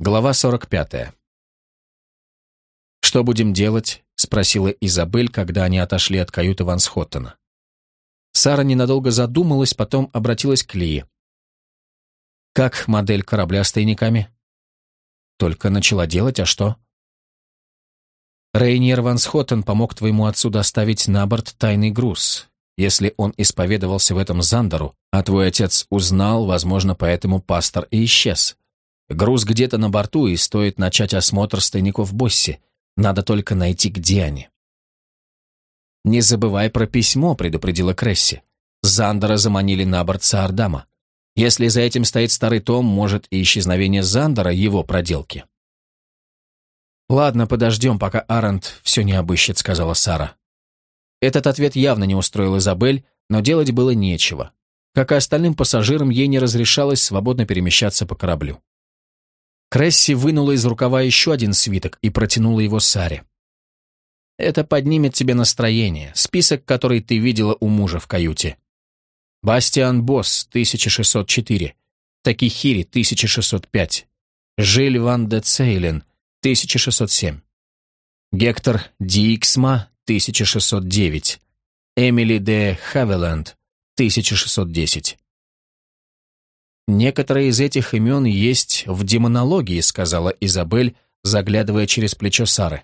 Глава 45. «Что будем делать?» — спросила Изабель, когда они отошли от каюты Ван Схоттена. Сара ненадолго задумалась, потом обратилась к Лии. «Как модель корабля с тайниками?» «Только начала делать, а что?» Рейниер Ван Схоттен помог твоему отцу доставить на борт тайный груз. Если он исповедовался в этом Зандеру, а твой отец узнал, возможно, поэтому пастор и исчез. Груз где-то на борту, и стоит начать осмотр стойников Босси. Надо только найти, где они. «Не забывай про письмо», — предупредила Кресси. Зандера заманили на борт Саардама. Если за этим стоит старый Том, может, и исчезновение Зандера — его проделки. «Ладно, подождем, пока Арент все не обыщет», — сказала Сара. Этот ответ явно не устроил Изабель, но делать было нечего. Как и остальным пассажирам, ей не разрешалось свободно перемещаться по кораблю. Кресси вынула из рукава еще один свиток и протянула его Саре. «Это поднимет тебе настроение, список, который ты видела у мужа в каюте. Бастиан Босс, 1604, Такихири, 1605, Жиль Ван де Цейлен, 1607, Гектор Дииксма, 1609. Эмили де Хавеланд, 1610. «Некоторые из этих имен есть в демонологии», сказала Изабель, заглядывая через плечо Сары.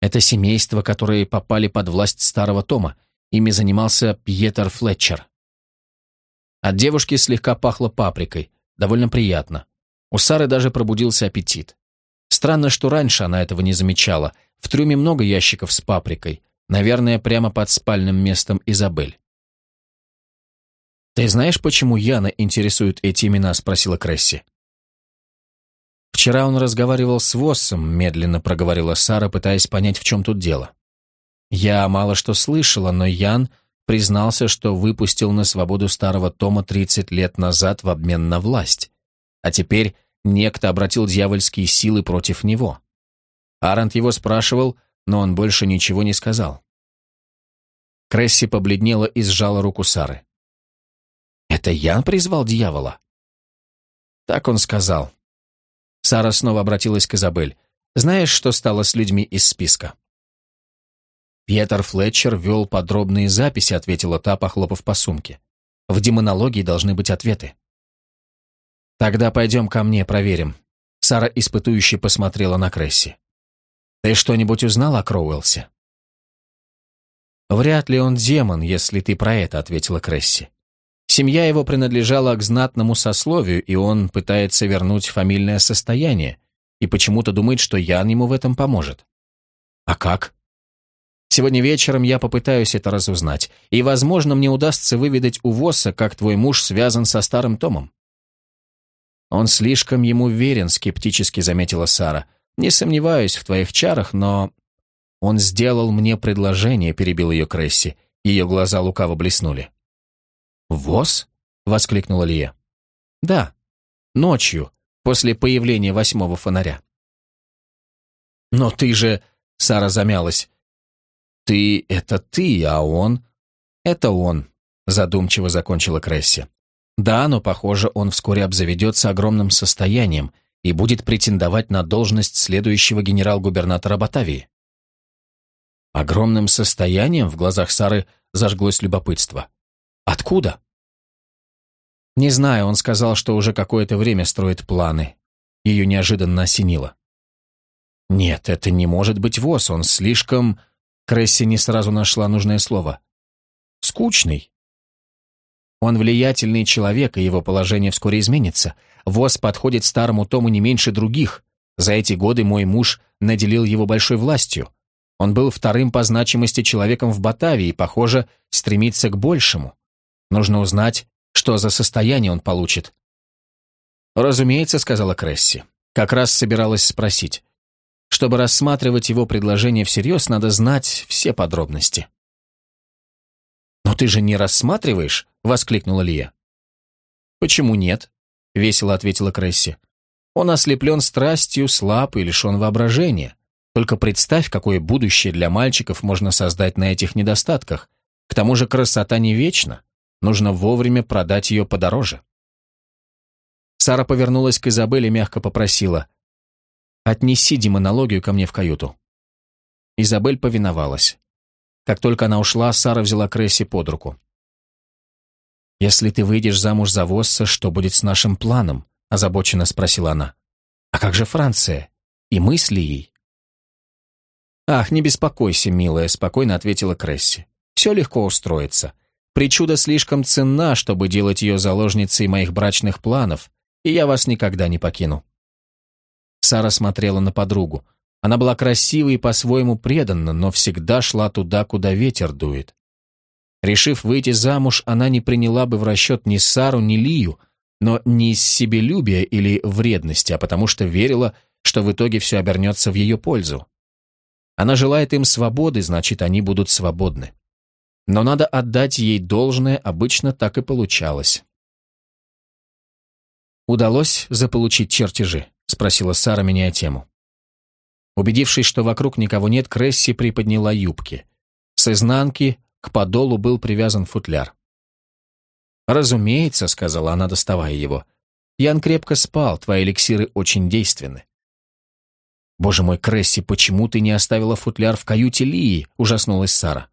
«Это семейство, которые попали под власть старого Тома. Ими занимался Пьетер Флетчер». От девушки слегка пахло паприкой, довольно приятно. У Сары даже пробудился аппетит. Странно, что раньше она этого не замечала. В трюме много ящиков с паприкой. Наверное, прямо под спальным местом Изабель. «Ты знаешь, почему Яна интересует эти имена?» — спросила Кресси. «Вчера он разговаривал с Воссом», — медленно проговорила Сара, пытаясь понять, в чем тут дело. «Я мало что слышала, но Ян признался, что выпустил на свободу старого Тома 30 лет назад в обмен на власть. А теперь некто обратил дьявольские силы против него. Арент его спрашивал, но он больше ничего не сказал. Кресси побледнела и сжала руку Сары. «Это Ян призвал дьявола?» Так он сказал. Сара снова обратилась к Изабель. «Знаешь, что стало с людьми из списка?» «Пьетер Флетчер вел подробные записи», — ответила та, похлопав по сумке. «В демонологии должны быть ответы». «Тогда пойдем ко мне, проверим». Сара испытующе посмотрела на Кресси. «Ты что-нибудь узнал о Кроуэлсе?» «Вряд ли он демон, если ты про это», — ответила Кресси. «Семья его принадлежала к знатному сословию, и он пытается вернуть фамильное состояние, и почему-то думает, что Ян ему в этом поможет». «А как?» «Сегодня вечером я попытаюсь это разузнать, и, возможно, мне удастся выведать у Восса, как твой муж связан со старым Томом». «Он слишком ему верен», — скептически заметила Сара. «Не сомневаюсь в твоих чарах, но...» «Он сделал мне предложение», — перебил ее Кресси. Ее глаза лукаво блеснули. «Воз?» — воскликнула Лия. «Да, ночью, после появления восьмого фонаря». «Но ты же...» — Сара замялась. «Ты — это ты, а он...» «Это он», — задумчиво закончила Кресси. Да, но, похоже, он вскоре обзаведется огромным состоянием и будет претендовать на должность следующего генерал-губернатора Батавии. Огромным состоянием в глазах Сары зажглось любопытство. Откуда? Не знаю, он сказал, что уже какое-то время строит планы. Ее неожиданно осенило. Нет, это не может быть ВОЗ, он слишком... Кресси не сразу нашла нужное слово. Скучный. Он влиятельный человек, и его положение вскоре изменится. ВОЗ подходит старому Тому не меньше других. За эти годы мой муж наделил его большой властью. Он был вторым по значимости человеком в Батавии и, похоже, стремится к большему. Нужно узнать, что за состояние он получит. «Разумеется», — сказала Кресси. Как раз собиралась спросить. Чтобы рассматривать его предложение всерьез, надо знать все подробности. «Но ты же не рассматриваешь?» — воскликнула Лия. «Почему нет?» — весело ответила Кресси. «Он ослеплен страстью, слаб и лишен воображения. Только представь, какое будущее для мальчиков можно создать на этих недостатках. К тому же красота не вечна. Нужно вовремя продать ее подороже». Сара повернулась к Изабелле и мягко попросила «Отнеси демонологию ко мне в каюту». Изабель повиновалась. Как только она ушла, Сара взяла Кресси под руку. «Если ты выйдешь замуж за Восса, что будет с нашим планом?» озабоченно спросила она. «А как же Франция? И мысли ей?» «Ах, не беспокойся, милая», — спокойно ответила Кресси. «Все легко устроится. Причуда слишком ценна, чтобы делать ее заложницей моих брачных планов, и я вас никогда не покину». Сара смотрела на подругу. Она была красивой и по-своему преданна, но всегда шла туда, куда ветер дует. Решив выйти замуж, она не приняла бы в расчет ни Сару, ни Лию, но не из себелюбия или вредности, а потому что верила, что в итоге все обернется в ее пользу. Она желает им свободы, значит, они будут свободны. Но надо отдать ей должное, обычно так и получалось. «Удалось заполучить чертежи?» — спросила Сара, меняя тему. Убедившись, что вокруг никого нет, Кресси приподняла юбки. С изнанки к подолу был привязан футляр. «Разумеется», — сказала она, доставая его. «Ян крепко спал, твои эликсиры очень действенны». «Боже мой, Кресси, почему ты не оставила футляр в каюте Лии?» — ужаснулась Сара.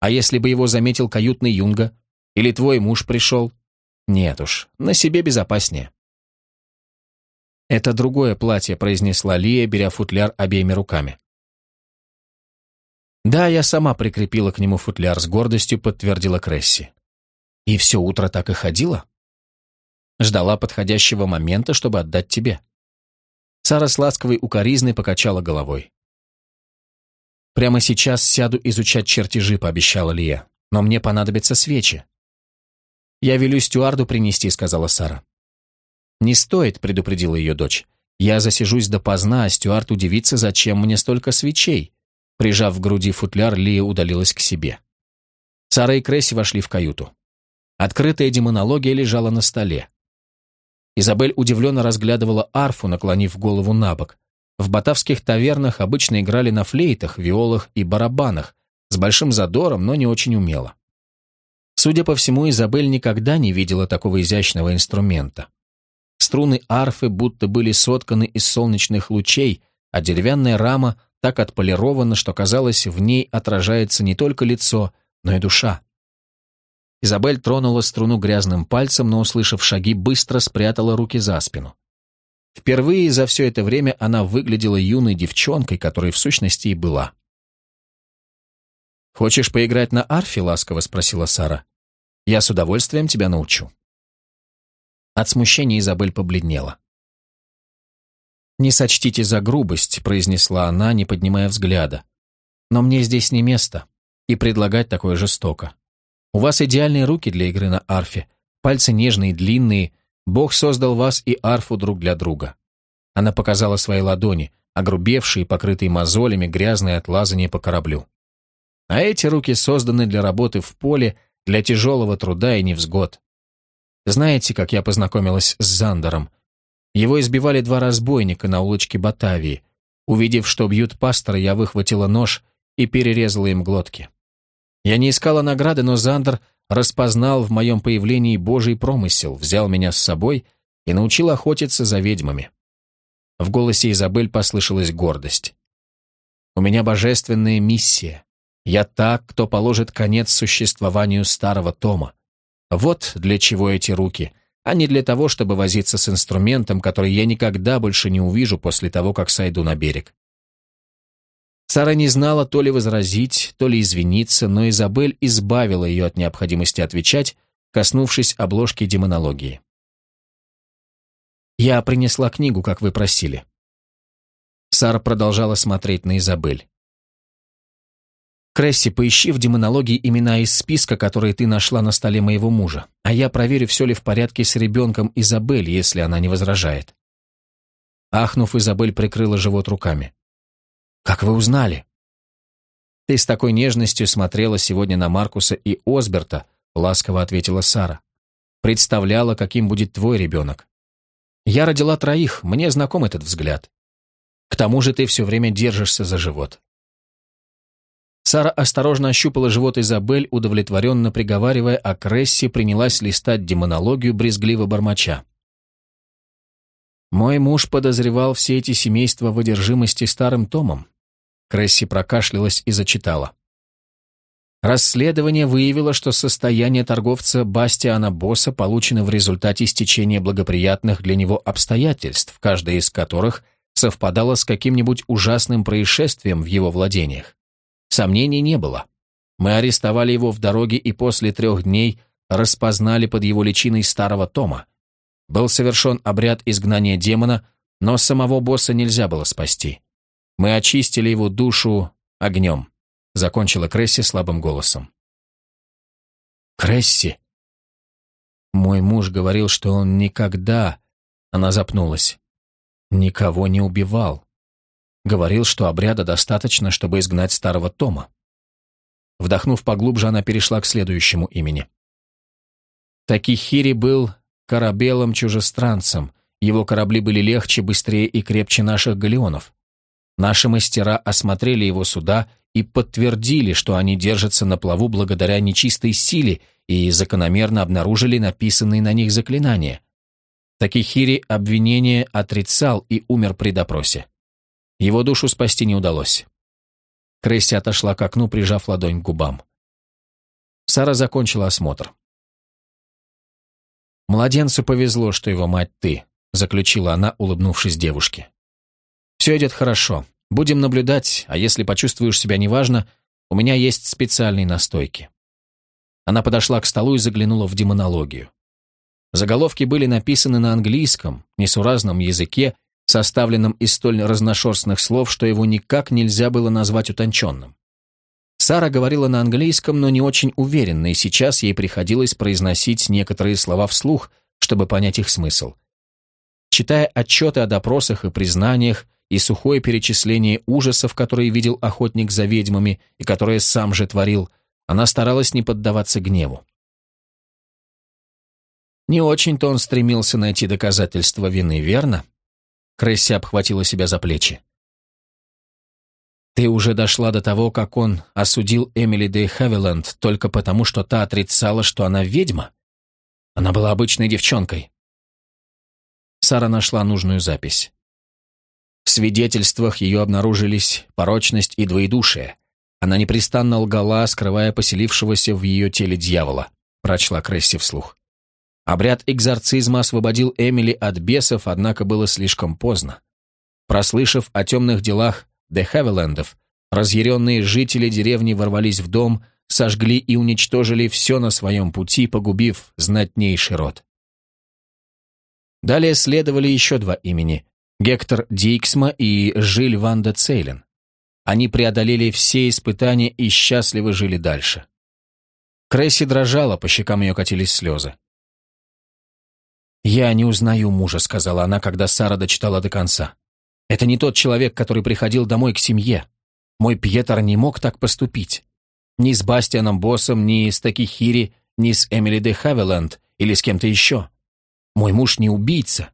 «А если бы его заметил каютный Юнга? Или твой муж пришел?» «Нет уж, на себе безопаснее». «Это другое платье», — произнесла Лия, беря футляр обеими руками. «Да, я сама прикрепила к нему футляр, с гордостью подтвердила Кресси. И все утро так и ходила? Ждала подходящего момента, чтобы отдать тебе. Сара с ласковой укоризной покачала головой. «Прямо сейчас сяду изучать чертежи», — пообещала Лия. «Но мне понадобятся свечи». «Я велю стюарду принести», — сказала Сара. «Не стоит», — предупредила ее дочь. «Я засижусь допоздна, а стюард удивится, зачем мне столько свечей». Прижав в груди футляр, Лия удалилась к себе. Сара и Кресси вошли в каюту. Открытая демонология лежала на столе. Изабель удивленно разглядывала арфу, наклонив голову на бок. В батавских тавернах обычно играли на флейтах, виолах и барабанах, с большим задором, но не очень умело. Судя по всему, Изабель никогда не видела такого изящного инструмента. Струны арфы будто были сотканы из солнечных лучей, а деревянная рама так отполирована, что казалось, в ней отражается не только лицо, но и душа. Изабель тронула струну грязным пальцем, но, услышав шаги, быстро спрятала руки за спину. Впервые за все это время она выглядела юной девчонкой, которой в сущности и была. «Хочешь поиграть на арфе?» — ласково спросила Сара. «Я с удовольствием тебя научу». От смущения Изабель побледнела. «Не сочтите за грубость», — произнесла она, не поднимая взгляда. «Но мне здесь не место, и предлагать такое жестоко. У вас идеальные руки для игры на арфе, пальцы нежные, длинные. Бог создал вас и арфу друг для друга. Она показала свои ладони, огрубевшие, покрытые мозолями, грязные от лазания по кораблю. А эти руки созданы для работы в поле, для тяжелого труда и невзгод. Знаете, как я познакомилась с Зандером? Его избивали два разбойника на улочке Батавии. Увидев, что бьют пастора, я выхватила нож и перерезала им глотки. Я не искала награды, но Зандер распознал в моем появлении Божий промысел, взял меня с собой и научил охотиться за ведьмами. В голосе Изабель послышалась гордость. «У меня божественная миссия. Я так, кто положит конец существованию старого Тома. Вот для чего эти руки, а не для того, чтобы возиться с инструментом, который я никогда больше не увижу после того, как сойду на берег. Сара не знала то ли возразить, то ли извиниться, но Изабель избавила ее от необходимости отвечать, коснувшись обложки демонологии. «Я принесла книгу, как вы просили». Сара продолжала смотреть на Изабель. «Кресси, поищи в демонологии имена из списка, которые ты нашла на столе моего мужа, а я проверю, все ли в порядке с ребенком Изабель, если она не возражает». Ахнув, Изабель прикрыла живот руками. Как вы узнали? Ты с такой нежностью смотрела сегодня на Маркуса и Осберта, ласково ответила Сара. Представляла, каким будет твой ребенок. Я родила троих, мне знаком этот взгляд. К тому же ты все время держишься за живот. Сара осторожно ощупала живот Изабель, удовлетворенно приговаривая, а Кресси принялась листать демонологию, брезгливо бормоча. Мой муж подозревал все эти семейства в одержимости старым томом. Кресси прокашлялась и зачитала. Расследование выявило, что состояние торговца Бастиана Босса получено в результате стечения благоприятных для него обстоятельств, каждое из которых совпадало с каким-нибудь ужасным происшествием в его владениях. Сомнений не было. Мы арестовали его в дороге и после трех дней распознали под его личиной старого Тома. Был совершен обряд изгнания демона, но самого босса нельзя было спасти. Мы очистили его душу огнем закончила Кресси слабым голосом. «Кресси!» Мой муж говорил, что он никогда... Она запнулась. Никого не убивал. Говорил, что обряда достаточно, чтобы изгнать старого Тома. Вдохнув поглубже, она перешла к следующему имени. Такихири был корабелом-чужестранцем. Его корабли были легче, быстрее и крепче наших галеонов. Наши мастера осмотрели его суда и подтвердили, что они держатся на плаву благодаря нечистой силе и закономерно обнаружили написанные на них заклинания. Такихири обвинение отрицал и умер при допросе. Его душу спасти не удалось. Кресси отошла к окну, прижав ладонь к губам. Сара закончила осмотр. «Младенцу повезло, что его мать ты», — заключила она, улыбнувшись девушке. «Все идет хорошо. Будем наблюдать, а если почувствуешь себя неважно, у меня есть специальные настойки». Она подошла к столу и заглянула в демонологию. Заголовки были написаны на английском, несуразном языке, составленном из столь разношерстных слов, что его никак нельзя было назвать утонченным. Сара говорила на английском, но не очень уверенно, и сейчас ей приходилось произносить некоторые слова вслух, чтобы понять их смысл. Читая отчеты о допросах и признаниях, и сухое перечисление ужасов, которые видел охотник за ведьмами и которые сам же творил, она старалась не поддаваться гневу. Не очень-то он стремился найти доказательства вины, верно? Кресси обхватила себя за плечи. Ты уже дошла до того, как он осудил Эмили де Хавиленд только потому, что та отрицала, что она ведьма? Она была обычной девчонкой. Сара нашла нужную запись. В свидетельствах ее обнаружились порочность и двоедушие. Она непрестанно лгала, скрывая поселившегося в ее теле дьявола, прочла Кресси вслух. Обряд экзорцизма освободил Эмили от бесов, однако было слишком поздно. Прослышав о темных делах Де Хавилендов, разъяренные жители деревни ворвались в дом, сожгли и уничтожили все на своем пути, погубив знатнейший род. Далее следовали еще два имени Гектор Диксма и Жиль Ванда Цейлен. Они преодолели все испытания и счастливо жили дальше. Кресси дрожала, по щекам ее катились слезы. «Я не узнаю мужа», — сказала она, когда Сара дочитала до конца. «Это не тот человек, который приходил домой к семье. Мой Пьетер не мог так поступить. Ни с Бастианом Боссом, ни с Такихири, ни с Эмили де Хавиленд или с кем-то еще. Мой муж не убийца.